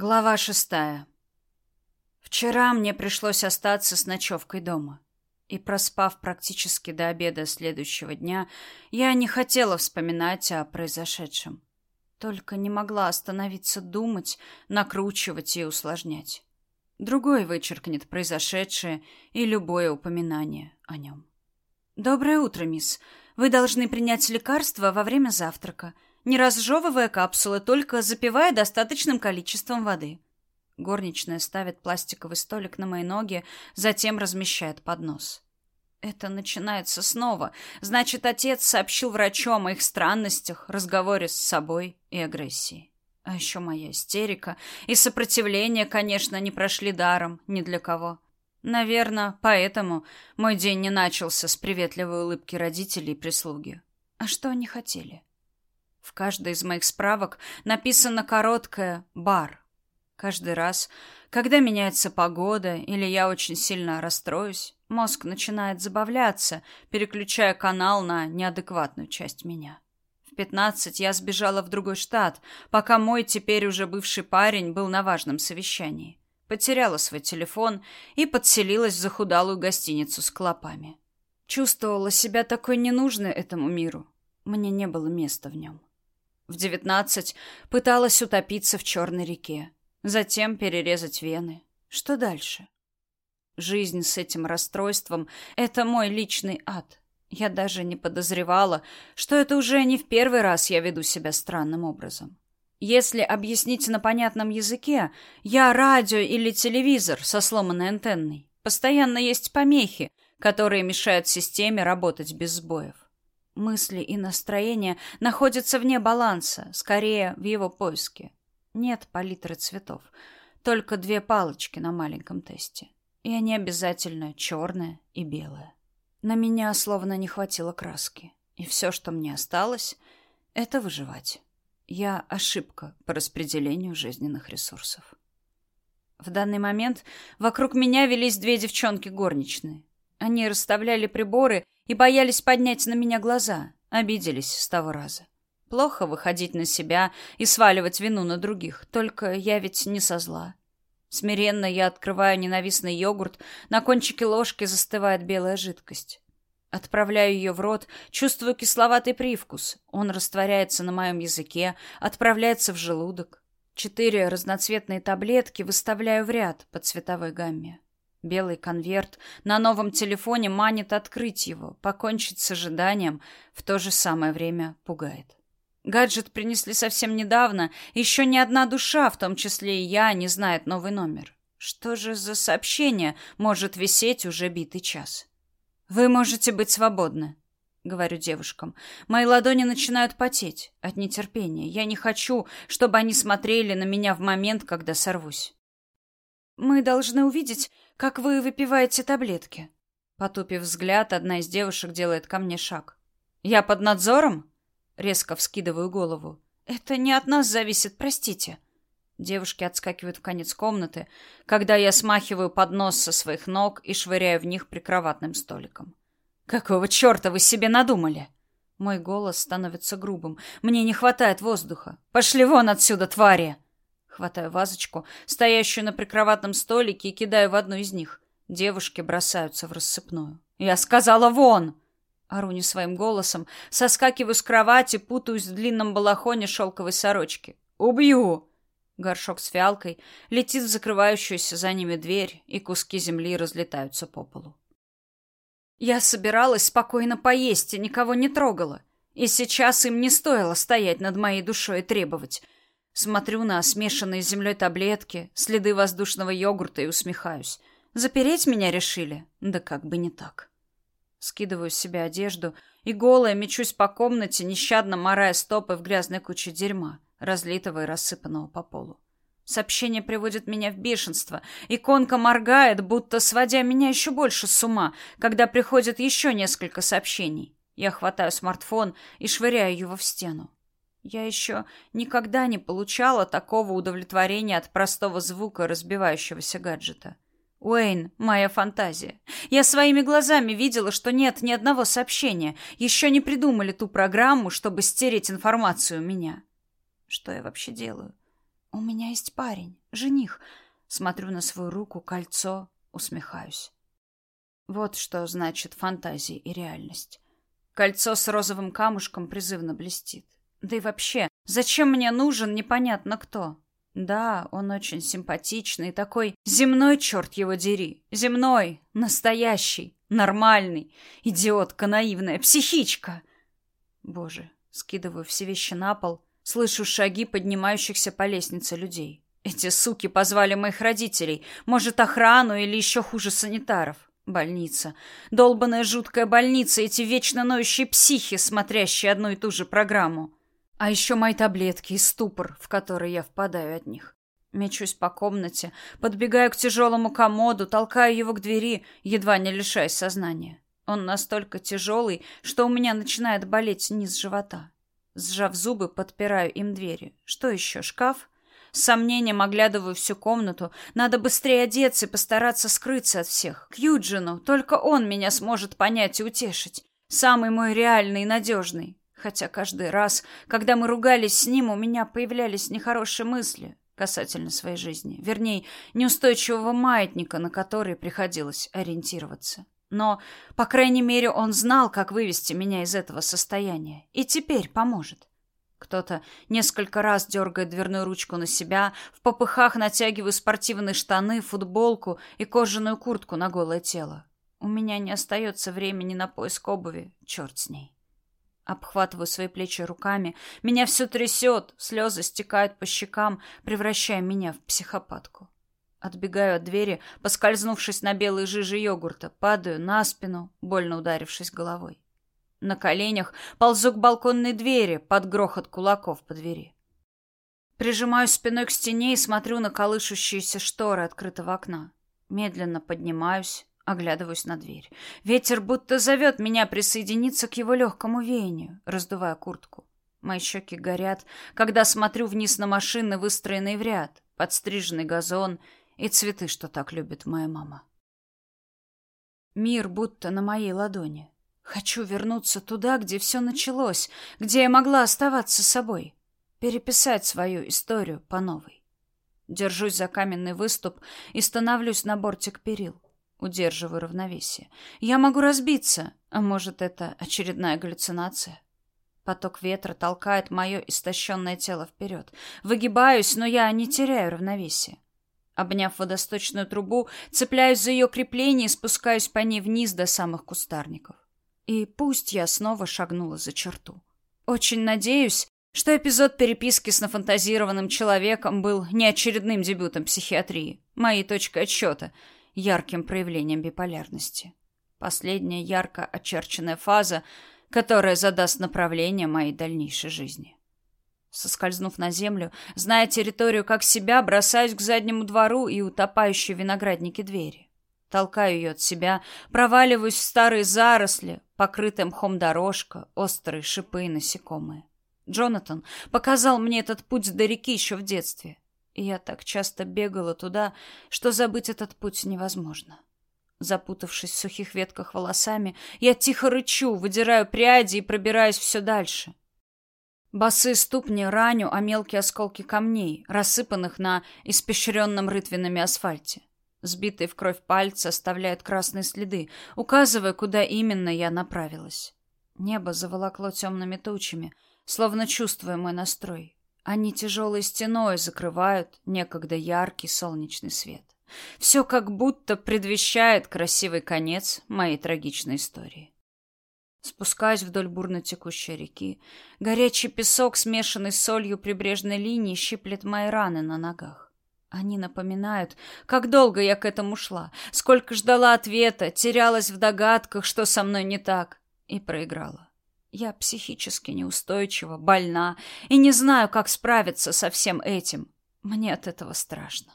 Глава шестая. Вчера мне пришлось остаться с ночевкой дома. И проспав практически до обеда следующего дня, я не хотела вспоминать о произошедшем. Только не могла остановиться думать, накручивать и усложнять. Другой вычеркнет произошедшее и любое упоминание о нем. «Доброе утро, мисс. Вы должны принять лекарство во время завтрака не разжевывая капсулы, только запивая достаточным количеством воды. Горничная ставит пластиковый столик на мои ноги, затем размещает поднос. Это начинается снова. Значит, отец сообщил врачу о моих странностях, разговоре с собой и агрессии. А еще моя истерика и сопротивление, конечно, не прошли даром ни для кого. Наверное, поэтому мой день не начался с приветливой улыбки родителей и прислуги. А что они хотели? В каждой из моих справок написано короткое «бар». Каждый раз, когда меняется погода или я очень сильно расстроюсь, мозг начинает забавляться, переключая канал на неадекватную часть меня. В пятнадцать я сбежала в другой штат, пока мой теперь уже бывший парень был на важном совещании. Потеряла свой телефон и подселилась в захудалую гостиницу с клопами. Чувствовала себя такой ненужной этому миру. Мне не было места в нем. В девятнадцать пыталась утопиться в черной реке, затем перерезать вены. Что дальше? Жизнь с этим расстройством — это мой личный ад. Я даже не подозревала, что это уже не в первый раз я веду себя странным образом. Если объяснить на понятном языке, я радио или телевизор со сломанной антенной. Постоянно есть помехи, которые мешают системе работать без сбоев. Мысли и настроение находятся вне баланса, скорее в его поиске. Нет палитры цветов, только две палочки на маленьком тесте. И они обязательно черная и белая. На меня словно не хватило краски. И все, что мне осталось, это выживать. Я ошибка по распределению жизненных ресурсов. В данный момент вокруг меня велись две девчонки горничные. Они расставляли приборы и боялись поднять на меня глаза, обиделись с того раза. Плохо выходить на себя и сваливать вину на других, только я ведь не со зла. Смиренно я открываю ненавистный йогурт, на кончике ложки застывает белая жидкость. Отправляю ее в рот, чувствую кисловатый привкус. Он растворяется на моем языке, отправляется в желудок. Четыре разноцветные таблетки выставляю в ряд по цветовой гамме. Белый конверт на новом телефоне манит открыть его, покончить с ожиданием, в то же самое время пугает. Гаджет принесли совсем недавно, еще ни одна душа, в том числе и я, не знает новый номер. Что же за сообщение может висеть уже битый час? Вы можете быть свободны, говорю девушкам. Мои ладони начинают потеть от нетерпения. Я не хочу, чтобы они смотрели на меня в момент, когда сорвусь. Мы должны увидеть, как вы выпиваете таблетки. Потупив взгляд, одна из девушек делает ко мне шаг. Я под надзором? Резко вскидываю голову. Это не от нас зависит, простите. Девушки отскакивают в конец комнаты, когда я смахиваю поднос со своих ног и швыряю в них прикроватным столиком. Какого черта вы себе надумали? Мой голос становится грубым. Мне не хватает воздуха. Пошли вон отсюда, твари! Хватаю вазочку, стоящую на прикроватном столике, и кидаю в одну из них. Девушки бросаются в рассыпную. «Я сказала, вон!» Ору не своим голосом, соскакиваю с кровати, путаюсь в длинном балахоне шелковой сорочки. «Убью!» Горшок с фиалкой летит в закрывающуюся за ними дверь, и куски земли разлетаются по полу. Я собиралась спокойно поесть и никого не трогала. И сейчас им не стоило стоять над моей душой и требовать. Смотрю на смешанные с землей таблетки, следы воздушного йогурта и усмехаюсь. Запереть меня решили? Да как бы не так. Скидываю с себя одежду и голая мечусь по комнате, нещадно морая стопы в грязной куче дерьма, разлитого и рассыпанного по полу. Сообщение приводит меня в бешенство. Иконка моргает, будто сводя меня еще больше с ума, когда приходит еще несколько сообщений. Я хватаю смартфон и швыряю его в стену. Я еще никогда не получала такого удовлетворения от простого звука разбивающегося гаджета. Уэйн, моя фантазия. Я своими глазами видела, что нет ни одного сообщения. Еще не придумали ту программу, чтобы стереть информацию у меня. Что я вообще делаю? У меня есть парень, жених. Смотрю на свою руку, кольцо, усмехаюсь. Вот что значит фантазия и реальность. Кольцо с розовым камушком призывно блестит. Да и вообще, зачем мне нужен непонятно кто? Да, он очень симпатичный, такой земной, черт его дери. Земной, настоящий, нормальный. Идиотка наивная, психичка. Боже, скидываю все вещи на пол, слышу шаги поднимающихся по лестнице людей. Эти суки позвали моих родителей, может, охрану или еще хуже санитаров. Больница. Долбаная жуткая больница, эти вечно ноющие психи, смотрящие одну и ту же программу. А еще мои таблетки и ступор, в который я впадаю от них. Мечусь по комнате, подбегаю к тяжелому комоду, толкаю его к двери, едва не лишаясь сознания. Он настолько тяжелый, что у меня начинает болеть низ живота. Сжав зубы, подпираю им двери. Что еще, шкаф? С сомнением оглядываю всю комнату. Надо быстрее одеться и постараться скрыться от всех. К Юджину. Только он меня сможет понять и утешить. Самый мой реальный и надежный. Хотя каждый раз, когда мы ругались с ним, у меня появлялись нехорошие мысли касательно своей жизни. Вернее, неустойчивого маятника, на который приходилось ориентироваться. Но, по крайней мере, он знал, как вывести меня из этого состояния. И теперь поможет. Кто-то несколько раз дергает дверную ручку на себя, в попыхах натягиваю спортивные штаны, футболку и кожаную куртку на голое тело. У меня не остается времени на поиск обуви, черт с ней. Обхватываю свои плечи руками, меня все трясет, слезы стекают по щекам, превращая меня в психопатку. Отбегаю от двери, поскользнувшись на белой жиже йогурта, падаю на спину, больно ударившись головой. На коленях ползу к балконной двери под грохот кулаков по двери. Прижимаюсь спиной к стене и смотрю на колышущиеся шторы открытого окна. Медленно поднимаюсь, оглядываюсь на дверь. Ветер будто зовет меня присоединиться к его легкому веянию, раздувая куртку. Мои щеки горят, когда смотрю вниз на машины, выстроенные в ряд, подстриженный газон и цветы, что так любит моя мама. Мир будто на моей ладони. Хочу вернуться туда, где все началось, где я могла оставаться собой, переписать свою историю по новой. Держусь за каменный выступ и становлюсь на бортик перил. Удерживаю равновесие. Я могу разбиться, а может, это очередная галлюцинация? Поток ветра толкает мое истощенное тело вперед. Выгибаюсь, но я не теряю равновесия. Обняв водосточную трубу, цепляюсь за ее крепление и спускаюсь по ней вниз до самых кустарников. И пусть я снова шагнула за черту. Очень надеюсь, что эпизод переписки с нафантазированным человеком был не очередным дебютом психиатрии, моей точкой отсчета, ярким проявлением биполярности. Последняя ярко очерченная фаза, которая задаст направление моей дальнейшей жизни. Соскользнув на землю, зная территорию как себя, бросаюсь к заднему двору и утопающей в винограднике двери. Толкаю ее от себя, проваливаюсь в старые заросли, покрытая мхом дорожка, острые шипы и насекомые. Джонатан показал мне этот путь до реки еще в детстве. Я так часто бегала туда, что забыть этот путь невозможно. Запутавшись в сухих ветках волосами, я тихо рычу, выдираю пряди и пробираюсь все дальше. Босые ступни раню о мелкие осколки камней, рассыпанных на испещренном рытвинами асфальте. Сбитые в кровь пальцы оставляют красные следы, указывая, куда именно я направилась. Небо заволокло темными тучами, словно чувствуя мой настрой. Они тяжелой стеной закрывают некогда яркий солнечный свет. Все как будто предвещает красивый конец моей трагичной истории. Спускаюсь вдоль бурно текущей реки. Горячий песок, смешанный с солью прибрежной линии, щиплет мои раны на ногах. Они напоминают, как долго я к этому шла, сколько ждала ответа, терялась в догадках, что со мной не так, и проиграла. Я психически неустойчива, больна и не знаю, как справиться со всем этим. Мне от этого страшно.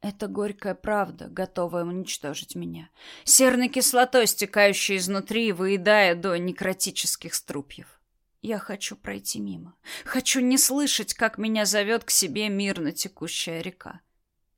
Это горькая правда, готовая уничтожить меня. Серной кислотой, стекающей изнутри, выедая до некротических струпьев. Я хочу пройти мимо. Хочу не слышать, как меня зовет к себе мирно текущая река.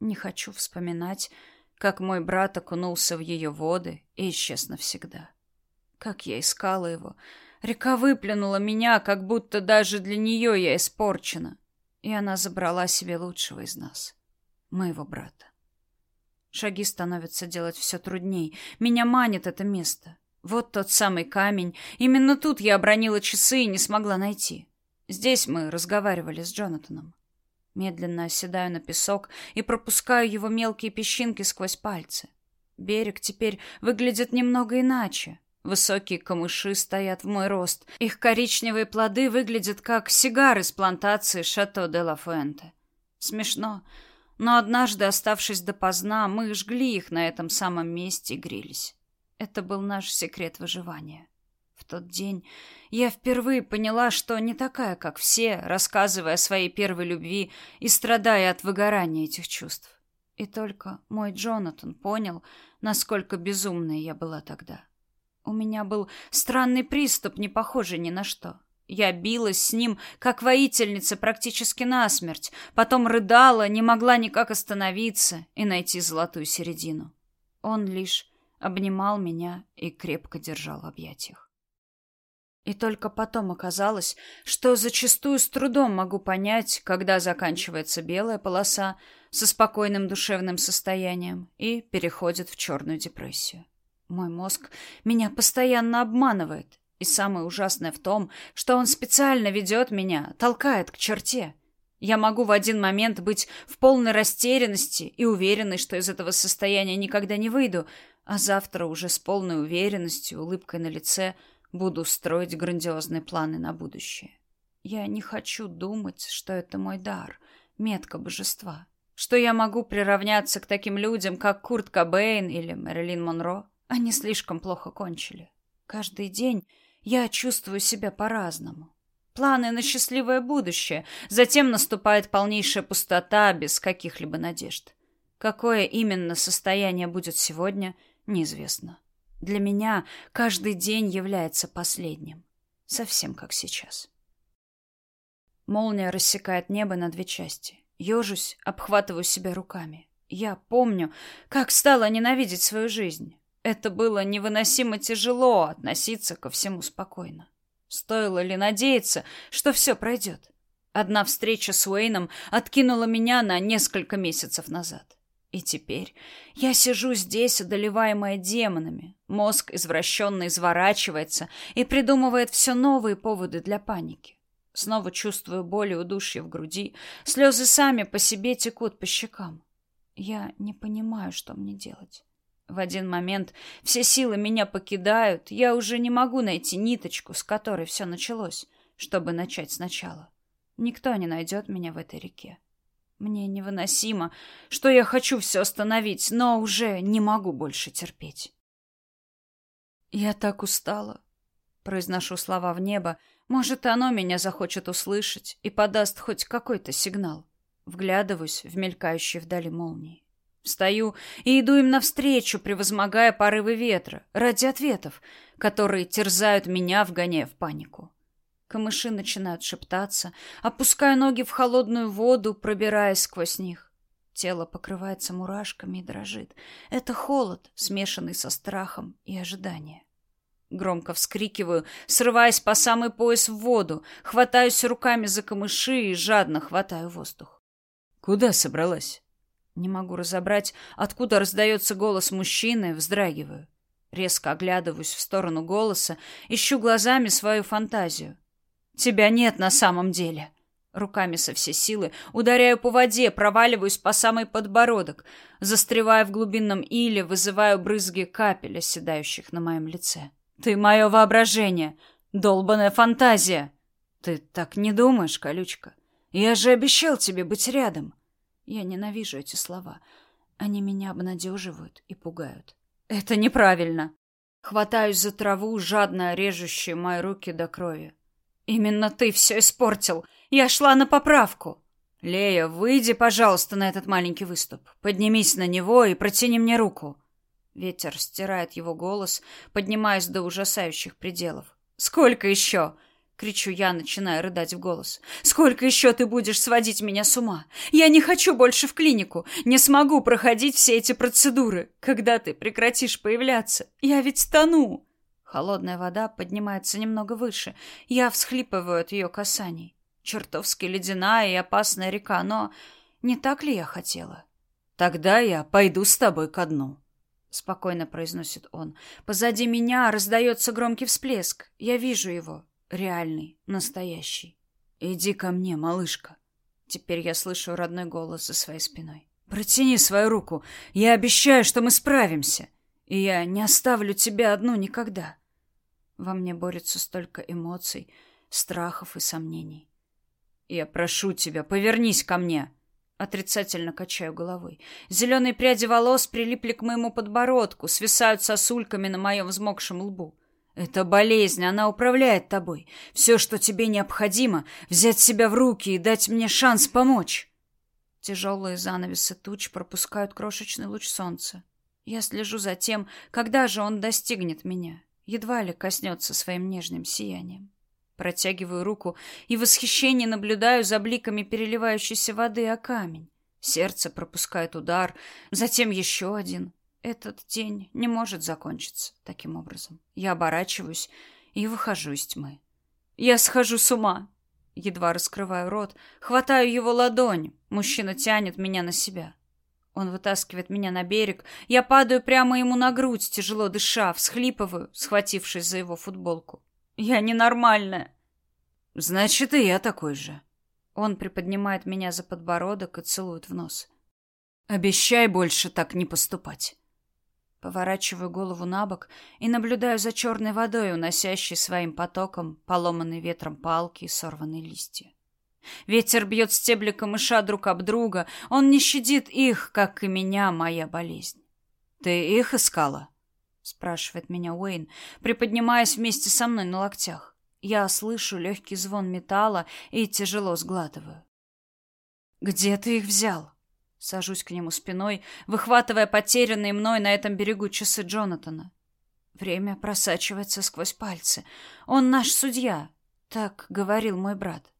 Не хочу вспоминать, как мой брат окунулся в ее воды и исчез навсегда. Как я искала его. Река выплюнула меня, как будто даже для нее я испорчена. и она забрала себе лучшего из нас, моего брата. Шаги становятся делать все трудней. Меня манит это место. Вот тот самый камень. Именно тут я обронила часы и не смогла найти. Здесь мы разговаривали с Джонатаном. Медленно оседаю на песок и пропускаю его мелкие песчинки сквозь пальцы. Берег теперь выглядит немного иначе. Высокие камыши стоят в мой рост. Их коричневые плоды выглядят как сигары с плантации Шато де ла Фуэнте. Смешно, но однажды, оставшись допоздна, мы жгли их на этом самом месте и грелись. Это был наш секрет выживания. В тот день я впервые поняла, что не такая, как все, рассказывая о своей первой любви и страдая от выгорания этих чувств. И только мой Джонатан понял, насколько безумной я была тогда. У меня был странный приступ, не похожий ни на что. Я билась с ним, как воительница, практически насмерть, потом рыдала, не могла никак остановиться и найти золотую середину. Он лишь обнимал меня и крепко держал в объятиях. И только потом оказалось, что зачастую с трудом могу понять, когда заканчивается белая полоса со спокойным душевным состоянием и переходит в черную депрессию. Мой мозг меня постоянно обманывает, и самое ужасное в том, что он специально ведет меня, толкает к черте. Я могу в один момент быть в полной растерянности и уверенной, что из этого состояния никогда не выйду, а завтра уже с полной уверенностью, улыбкой на лице, буду строить грандиозные планы на будущее. Я не хочу думать, что это мой дар, метка божества, что я могу приравняться к таким людям, как Курт Кобейн или Мэрилин Монро. Они слишком плохо кончили. Каждый день я чувствую себя по-разному. Планы на счастливое будущее, затем наступает полнейшая пустота без каких-либо надежд. Какое именно состояние будет сегодня, неизвестно. Для меня каждый день является последним, совсем как сейчас. Молния рассекает небо на две части. Ёжусь, обхватываю себя руками. Я помню, как стала ненавидеть свою жизнь. Это было невыносимо тяжело относиться ко всему спокойно. Стоило ли надеяться, что все пройдет? Одна встреча с Уэйном откинула меня на несколько месяцев назад. И теперь я сижу здесь, одолеваемая демонами. Мозг извращенно изворачивается и придумывает все новые поводы для паники. Снова чувствую боль и удушье в груди. Слезы сами по себе текут по щекам. Я не понимаю, что мне делать. В один момент все силы меня покидают, я уже не могу найти ниточку, с которой все началось, чтобы начать сначала. Никто не найдет меня в этой реке. Мне невыносимо, что я хочу все остановить, но уже не могу больше терпеть. Я так устала. Произношу слова в небо. Может, оно меня захочет услышать и подаст хоть какой-то сигнал. Вглядываюсь в мелькающие вдали молнии. Встаю и иду им навстречу, превозмогая порывы ветра, ради ответов, которые терзают меня, вгоняя в панику. Камыши начинают шептаться, опуская ноги в холодную воду, пробираясь сквозь них. Тело покрывается мурашками и дрожит. Это холод, смешанный со страхом и ожиданием. Громко вскрикиваю, срываясь по самый пояс в воду, хватаюсь руками за камыши и жадно хватаю воздух. «Куда собралась?» Не могу разобрать, откуда раздается голос мужчины, вздрагиваю. Резко оглядываюсь в сторону голоса, ищу глазами свою фантазию. Тебя нет на самом деле. Руками со всей силы ударяю по воде, проваливаюсь по самый подбородок, застревая в глубинном иле, вызываю брызги капель, оседающих на моем лице. Ты мое воображение, долбаная фантазия. Ты так не думаешь, колючка? Я же обещал тебе быть рядом. Я ненавижу эти слова. Они меня обнадеживают и пугают. Это неправильно. Хватаюсь за траву, жадно режущую мои руки до крови. Именно ты все испортил. Я шла на поправку. Лея, выйди, пожалуйста, на этот маленький выступ. Поднимись на него и протяни мне руку. Ветер стирает его голос, поднимаясь до ужасающих пределов. Сколько еще? Кричу я, начиная рыдать в голос. Сколько еще ты будешь сводить меня с ума? Я не хочу больше в клинику, не смогу проходить все эти процедуры. Когда ты прекратишь появляться? Я ведь тону. Холодная вода поднимается немного выше. Я всхлипываю от ее касаний. Чертовски ледяная и опасная река, но не так ли я хотела? Тогда я пойду с тобой ко дну. Спокойно произносит он. Позади меня раздается громкий всплеск. Я вижу его. Реальный, настоящий. Иди ко мне, малышка. Теперь я слышу родной голос за своей спиной. Протяни свою руку. Я обещаю, что мы справимся. И я не оставлю тебя одну никогда. Во мне борется столько эмоций, страхов и сомнений. Я прошу тебя, повернись ко мне. Отрицательно качаю головой. Зеленые пряди волос прилипли к моему подбородку, свисают сосульками на моем взмокшем лбу. Это болезнь, она управляет тобой. Все, что тебе необходимо, взять себя в руки и дать мне шанс помочь. Тяжелые занавесы туч пропускают крошечный луч солнца. Я слежу за тем, когда же он достигнет меня, едва ли коснется своим нежным сиянием. Протягиваю руку и в восхищении наблюдаю за бликами переливающейся воды о камень. Сердце пропускает удар, затем еще один. Этот день не может закончиться таким образом. Я оборачиваюсь и выхожу из тьмы. Я схожу с ума. Едва раскрываю рот, хватаю его ладонь. Мужчина тянет меня на себя. Он вытаскивает меня на берег. Я падаю прямо ему на грудь, тяжело дыша, всхлипываю, схватившись за его футболку. Я ненормальная. Значит, и я такой же. Он приподнимает меня за подбородок и целует в нос. Обещай больше так не поступать. Поворачиваю голову на бок и наблюдаю за черной водой, уносящей своим потоком поломанные ветром палки и сорванные листья. Ветер бьет стебли камыша друг об друга. Он не щадит их, как и меня, моя болезнь. «Ты их искала?» спрашивает меня Уэйн, приподнимаясь вместе со мной на локтях. Я слышу легкий звон металла и тяжело сглатываю. «Где ты их взял?» Сажусь к нему спиной, выхватывая потерянные мной на этом берегу часы Джонатана. Время просачивается сквозь пальцы. Он наш судья, так говорил мой брат.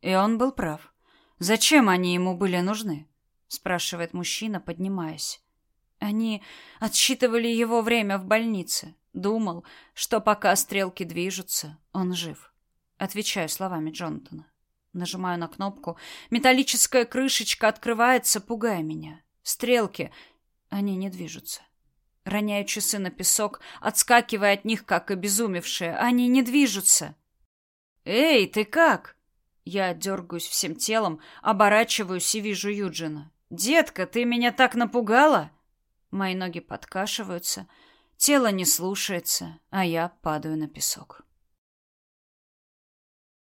И он был прав. Зачем они ему были нужны? спрашивает мужчина, поднимаясь. Они отсчитывали его время в больнице. Думал, что пока стрелки движутся, он жив. Отвечаю словами Джонатана. Нажимаю на кнопку. Металлическая крышечка открывается, пугая меня. Стрелки, они не движутся. Роняю часы на песок, отскакивая от них, как обезумевшие. Они не движутся. «Эй, ты как?» Я дергаюсь всем телом, оборачиваюсь и вижу Юджина. «Детка, ты меня так напугала!» Мои ноги подкашиваются, тело не слушается, а я падаю на песок.